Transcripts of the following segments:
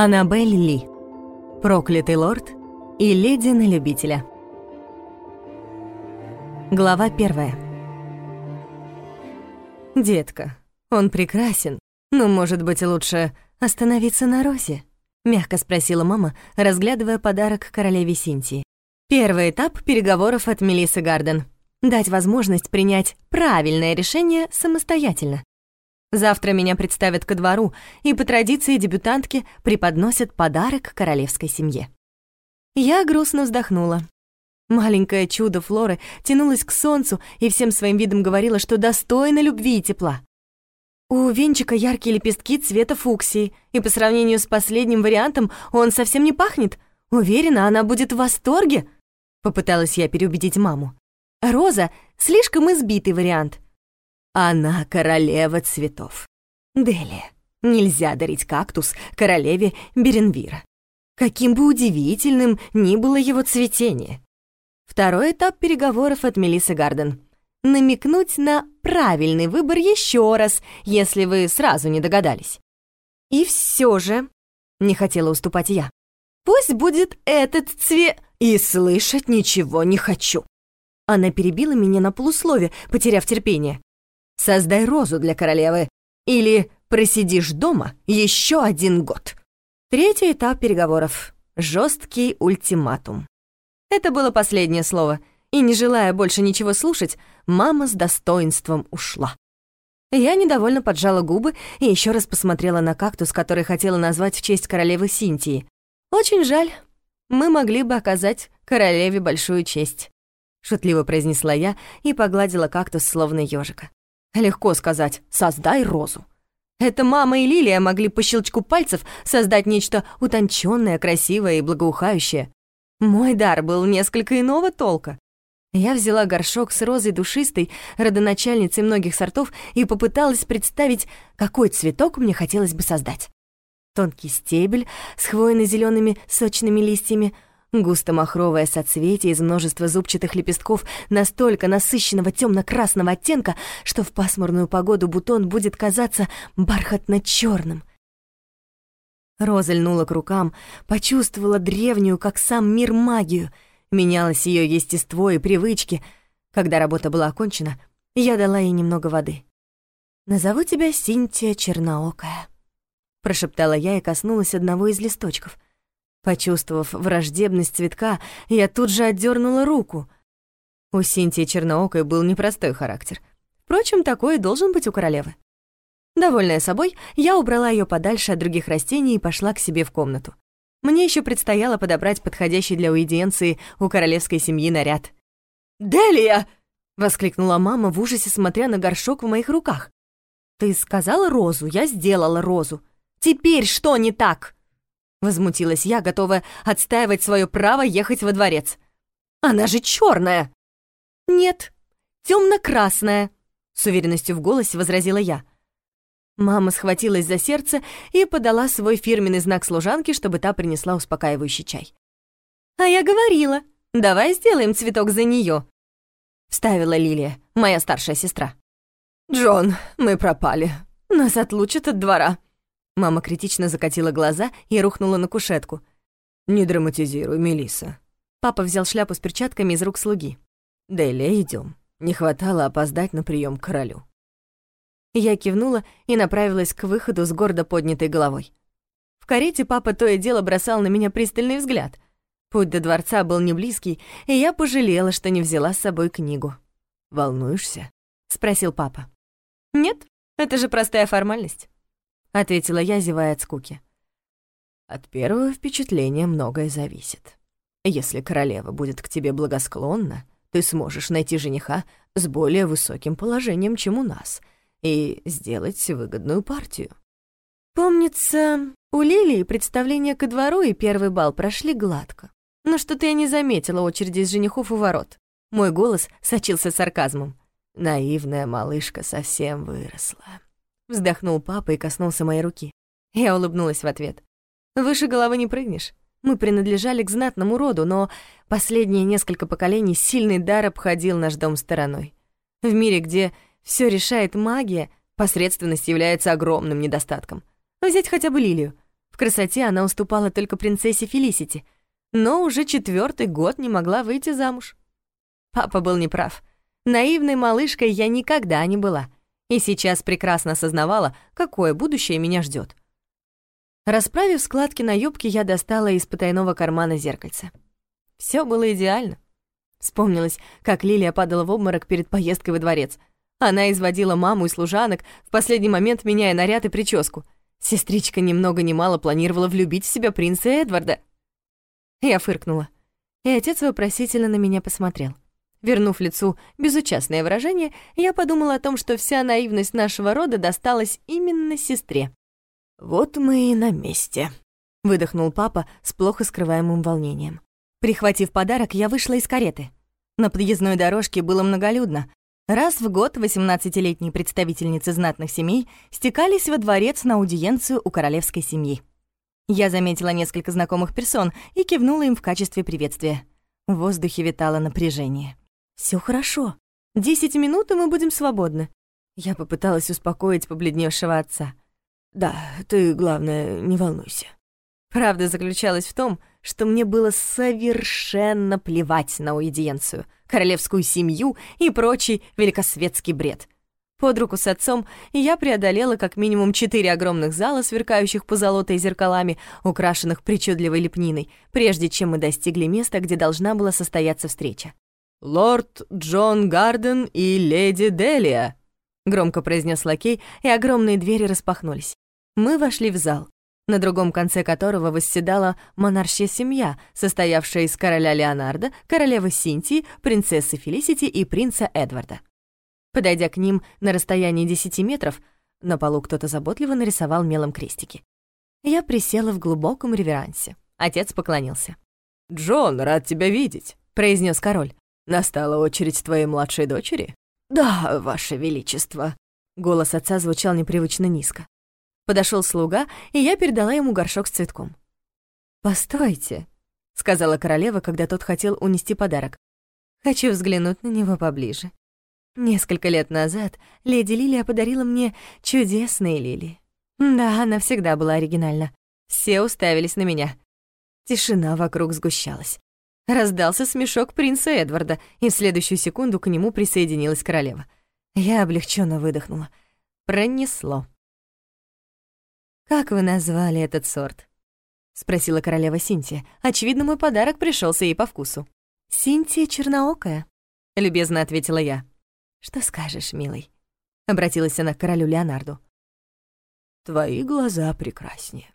Аннабель Ли. Проклятый лорд и леди на любителя. Глава первая. «Детка, он прекрасен, но, может быть, лучше остановиться на Розе?» — мягко спросила мама, разглядывая подарок королеве Синтии. Первый этап переговоров от Мелиссы Гарден. Дать возможность принять правильное решение самостоятельно. Завтра меня представят ко двору, и по традиции дебютантки преподносят подарок королевской семье. Я грустно вздохнула. Маленькое чудо Флоры тянулось к солнцу и всем своим видом говорила, что достойна любви и тепла. У венчика яркие лепестки цвета фуксии, и по сравнению с последним вариантом он совсем не пахнет. Уверена, она будет в восторге. Попыталась я переубедить маму. Роза — слишком избитый вариант — она королева цветов. Делия, нельзя дарить кактус королеве Беренвира. Каким бы удивительным ни было его цветение. Второй этап переговоров от Мелиссы Гарден. Намекнуть на правильный выбор еще раз, если вы сразу не догадались. И все же, не хотела уступать я, пусть будет этот цвет... И слышать ничего не хочу. Она перебила меня на полуслове, потеряв терпение. Создай розу для королевы или просидишь дома еще один год. Третий этап переговоров. Жесткий ультиматум. Это было последнее слово, и, не желая больше ничего слушать, мама с достоинством ушла. Я недовольно поджала губы и еще раз посмотрела на кактус, который хотела назвать в честь королевы Синтии. Очень жаль, мы могли бы оказать королеве большую честь. Шутливо произнесла я и погладила кактус словно ежика. Легко сказать «создай розу». Это мама и Лилия могли по щелчку пальцев создать нечто утонченное, красивое и благоухающее. Мой дар был несколько иного толка. Я взяла горшок с розой душистой, родоначальницей многих сортов, и попыталась представить, какой цветок мне хотелось бы создать. Тонкий стебель с хвойно зелеными сочными листьями — Густо-махровое соцветие из множества зубчатых лепестков настолько насыщенного темно-красного оттенка, что в пасмурную погоду бутон будет казаться бархатно черным Роза льнула к рукам, почувствовала древнюю, как сам мир, магию. Менялось ее естество и привычки. Когда работа была окончена, я дала ей немного воды. «Назову тебя Синтия Черноокая», — прошептала я и коснулась одного из листочков — Почувствовав враждебность цветка, я тут же отдернула руку. У Синтии Черноокой был непростой характер. Впрочем, такой должен быть у королевы. Довольная собой, я убрала ее подальше от других растений и пошла к себе в комнату. Мне еще предстояло подобрать подходящий для уидиенции у королевской семьи наряд. «Делия!» — воскликнула мама в ужасе, смотря на горшок в моих руках. «Ты сказала розу, я сделала розу. Теперь что не так?» Возмутилась я, готовая отстаивать свое право ехать во дворец. «Она же черная!» «Нет, темно-красная», — с уверенностью в голосе возразила я. Мама схватилась за сердце и подала свой фирменный знак служанке, чтобы та принесла успокаивающий чай. «А я говорила, давай сделаем цветок за нее», — вставила Лилия, моя старшая сестра. «Джон, мы пропали. Нас отлучат от двора», Мама критично закатила глаза и рухнула на кушетку. «Не драматизируй, Мелиса. Папа взял шляпу с перчатками из рук слуги. «Делия, идем. Не хватало опоздать на прием к королю». Я кивнула и направилась к выходу с гордо поднятой головой. В карете папа то и дело бросал на меня пристальный взгляд. Путь до дворца был не близкий, и я пожалела, что не взяла с собой книгу. «Волнуешься?» — спросил папа. «Нет, это же простая формальность». — ответила я, зевая от скуки. «От первого впечатления многое зависит. Если королева будет к тебе благосклонна, ты сможешь найти жениха с более высоким положением, чем у нас, и сделать выгодную партию». Помнится, у Лилии представление ко двору и первый бал прошли гладко. Но что-то я не заметила очереди из женихов у ворот. Мой голос сочился сарказмом. Наивная малышка совсем выросла. Вздохнул папа и коснулся моей руки. Я улыбнулась в ответ. «Выше головы не прыгнешь. Мы принадлежали к знатному роду, но последние несколько поколений сильный дар обходил наш дом стороной. В мире, где все решает магия, посредственность является огромным недостатком. Взять хотя бы Лилию. В красоте она уступала только принцессе Фелисити, но уже четвертый год не могла выйти замуж. Папа был неправ. Наивной малышкой я никогда не была, и сейчас прекрасно осознавала, какое будущее меня ждет. Расправив складки на юбке, я достала из потайного кармана зеркальце. Все было идеально. Вспомнилось, как Лилия падала в обморок перед поездкой во дворец. Она изводила маму и служанок, в последний момент меняя наряд и прическу. Сестричка ни много мало планировала влюбить в себя принца Эдварда. Я фыркнула, и отец вопросительно на меня посмотрел. Вернув лицу безучастное выражение, я подумала о том, что вся наивность нашего рода досталась именно сестре. «Вот мы и на месте», — выдохнул папа с плохо скрываемым волнением. Прихватив подарок, я вышла из кареты. На подъездной дорожке было многолюдно. Раз в год 18-летние представительницы знатных семей стекались во дворец на аудиенцию у королевской семьи. Я заметила несколько знакомых персон и кивнула им в качестве приветствия. В воздухе витало напряжение. Все хорошо. Десять минут, и мы будем свободны». Я попыталась успокоить побледневшего отца. «Да, ты, главное, не волнуйся». Правда заключалась в том, что мне было совершенно плевать на аудиенцию, королевскую семью и прочий великосветский бред. Под руку с отцом я преодолела как минимум четыре огромных зала, сверкающих позолотой зеркалами, украшенных причудливой лепниной, прежде чем мы достигли места, где должна была состояться встреча. «Лорд Джон Гарден и леди Делия», — громко произнес лакей, и огромные двери распахнулись. Мы вошли в зал на другом конце которого восседала монаршья семья, состоявшая из короля Леонардо, королевы Синтии, принцессы Фелисити и принца Эдварда. Подойдя к ним на расстоянии десяти метров, на полу кто-то заботливо нарисовал мелом крестики. Я присела в глубоком реверансе. Отец поклонился. «Джон, рад тебя видеть», — произнес король. «Настала очередь твоей младшей дочери?» «Да, ваше величество». Голос отца звучал непривычно низко. Подошел слуга, и я передала ему горшок с цветком. «Постойте», — сказала королева, когда тот хотел унести подарок. «Хочу взглянуть на него поближе. Несколько лет назад леди Лилия подарила мне чудесные лилии. Да, она всегда была оригинальна. Все уставились на меня. Тишина вокруг сгущалась. Раздался смешок принца Эдварда, и в следующую секунду к нему присоединилась королева. Я облегченно выдохнула. Пронесло. «Как вы назвали этот сорт?» — спросила королева Синтия. Очевидно, мой подарок пришелся ей по вкусу. «Синтия черноокая», — любезно ответила я. «Что скажешь, милый?» — обратилась она к королю Леонарду. «Твои глаза прекраснее».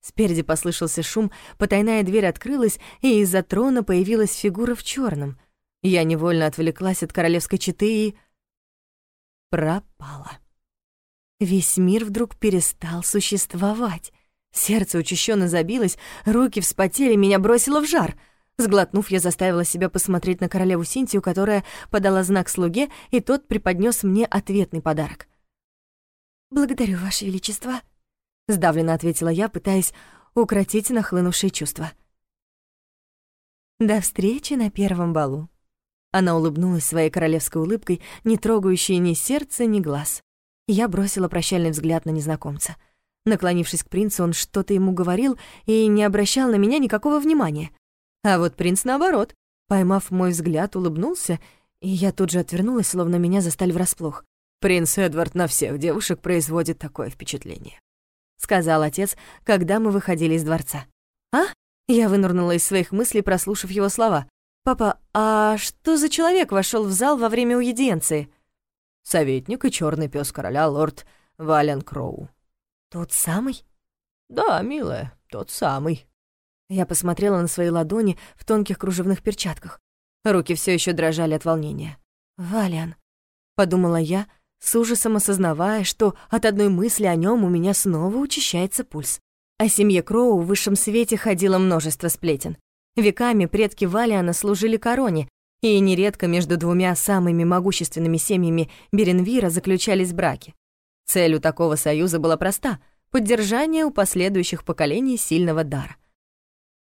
Спереди послышался шум, потайная дверь открылась, и из-за трона появилась фигура в черном. Я невольно отвлеклась от королевской четы и... пропала. Весь мир вдруг перестал существовать. Сердце учащенно забилось, руки вспотели, меня бросило в жар. Сглотнув, я заставила себя посмотреть на королеву Синтию, которая подала знак слуге, и тот преподнес мне ответный подарок. «Благодарю, Ваше Величество», — сдавленно ответила я, пытаясь укротить нахлынувшие чувства. «До встречи на первом балу». Она улыбнулась своей королевской улыбкой, не трогающей ни сердца, ни глаз. Я бросила прощальный взгляд на незнакомца. Наклонившись к принцу, он что-то ему говорил и не обращал на меня никакого внимания. А вот принц, наоборот, поймав мой взгляд, улыбнулся, и я тут же отвернулась, словно меня застали врасплох. «Принц Эдвард на всех девушек производит такое впечатление», — сказал отец, когда мы выходили из дворца. «А?» — я вынырнула из своих мыслей, прослушав его слова. «Папа, а что за человек вошел в зал во время уединенции?» советник и черный пес короля лорд Вален Кроу. Тот самый? Да, милая, тот самый. Я посмотрела на свои ладони в тонких кружевных перчатках. Руки все еще дрожали от волнения. Валиан, подумала я, с ужасом осознавая, что от одной мысли о нем у меня снова учащается пульс. О семье Кроу в высшем свете ходило множество сплетен. Веками предки Валиана служили короне, и нередко между двумя самыми могущественными семьями Беренвира заключались браки. Цель у такого союза была проста — поддержание у последующих поколений сильного дара.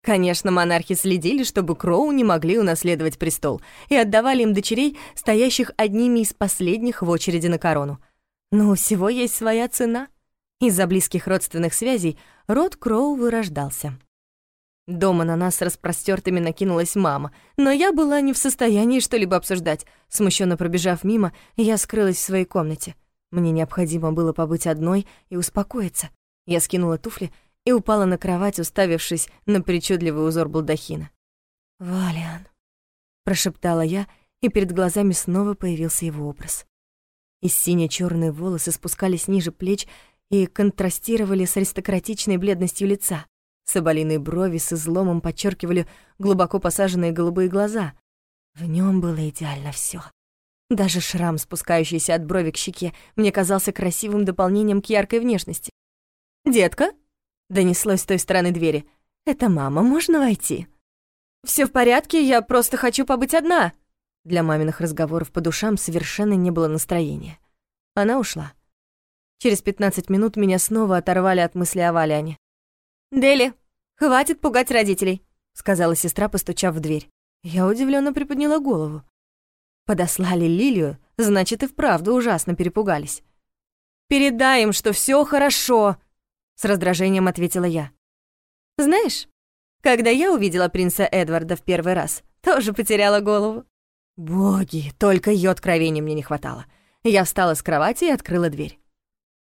Конечно, монархи следили, чтобы Кроу не могли унаследовать престол, и отдавали им дочерей, стоящих одними из последних в очереди на корону. Но у всего есть своя цена. Из-за близких родственных связей рот Кроу вырождался. Дома на нас с распростёртыми накинулась мама, но я была не в состоянии что-либо обсуждать. Смущенно пробежав мимо, я скрылась в своей комнате. Мне необходимо было побыть одной и успокоиться. Я скинула туфли и упала на кровать, уставившись на причудливый узор балдахина. «Валиан», — прошептала я, и перед глазами снова появился его образ. И сине чёрные волосы спускались ниже плеч и контрастировали с аристократичной бледностью лица. Соболиные брови с изломом подчеркивали глубоко посаженные голубые глаза. В нем было идеально все. Даже шрам, спускающийся от брови к щеке, мне казался красивым дополнением к яркой внешности. «Детка?» — донеслось с той стороны двери. «Это мама, можно войти?» Все в порядке, я просто хочу побыть одна». Для маминых разговоров по душам совершенно не было настроения. Она ушла. Через 15 минут меня снова оторвали от мысли о Валяне. «Дели, хватит пугать родителей», — сказала сестра, постучав в дверь. Я удивленно приподняла голову. Подослали Лилию, значит, и вправду ужасно перепугались. «Передай им, что все хорошо», — с раздражением ответила я. «Знаешь, когда я увидела принца Эдварда в первый раз, тоже потеряла голову. Боги, только ее откровений мне не хватало. Я встала с кровати и открыла дверь.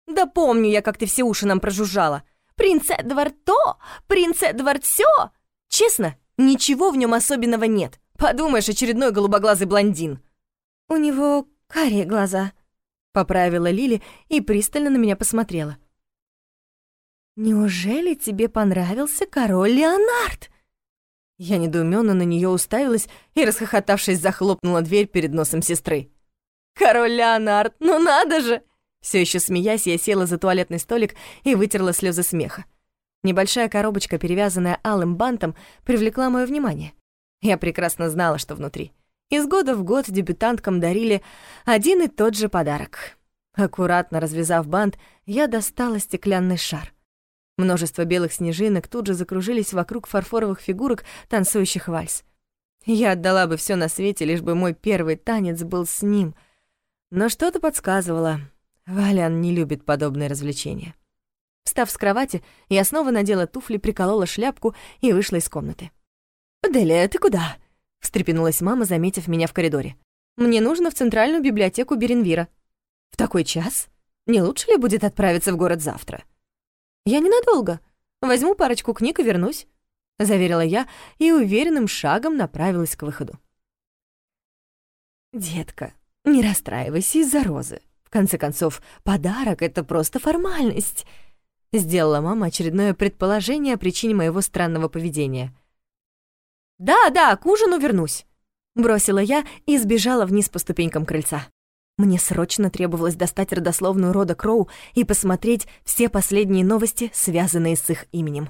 «Да помню я, как ты все уши нам прожужжала. Принц Эдвард то, принц Эдвард все. Честно, ничего в нем особенного нет. Подумаешь, очередной голубоглазый блондин». «У него карие глаза», — поправила Лили и пристально на меня посмотрела. «Неужели тебе понравился король Леонард?» Я недоуменно на нее уставилась и, расхохотавшись, захлопнула дверь перед носом сестры. «Король Леонард, ну надо же!» Все еще смеясь, я села за туалетный столик и вытерла слезы смеха. Небольшая коробочка, перевязанная алым бантом, привлекла мое внимание. Я прекрасно знала, что внутри. Из года в год дебютанткам дарили один и тот же подарок. Аккуратно развязав бант, я достала стеклянный шар — Множество белых снежинок тут же закружились вокруг фарфоровых фигурок, танцующих вальс. Я отдала бы все на свете, лишь бы мой первый танец был с ним. Но что-то подсказывало. Валян не любит подобные развлечения. Встав с кровати, я снова надела туфли, приколола шляпку и вышла из комнаты. «Делия, ты куда?» — встрепенулась мама, заметив меня в коридоре. «Мне нужно в центральную библиотеку Беренвира». «В такой час? Не лучше ли будет отправиться в город завтра?» «Я ненадолго. Возьму парочку книг и вернусь», — заверила я и уверенным шагом направилась к выходу. «Детка, не расстраивайся из-за розы. В конце концов, подарок — это просто формальность», — сделала мама очередное предположение о причине моего странного поведения. «Да, да, к ужину вернусь», — бросила я и сбежала вниз по ступенькам крыльца. Мне срочно требовалось достать родословную рода Кроу и посмотреть все последние новости, связанные с их именем.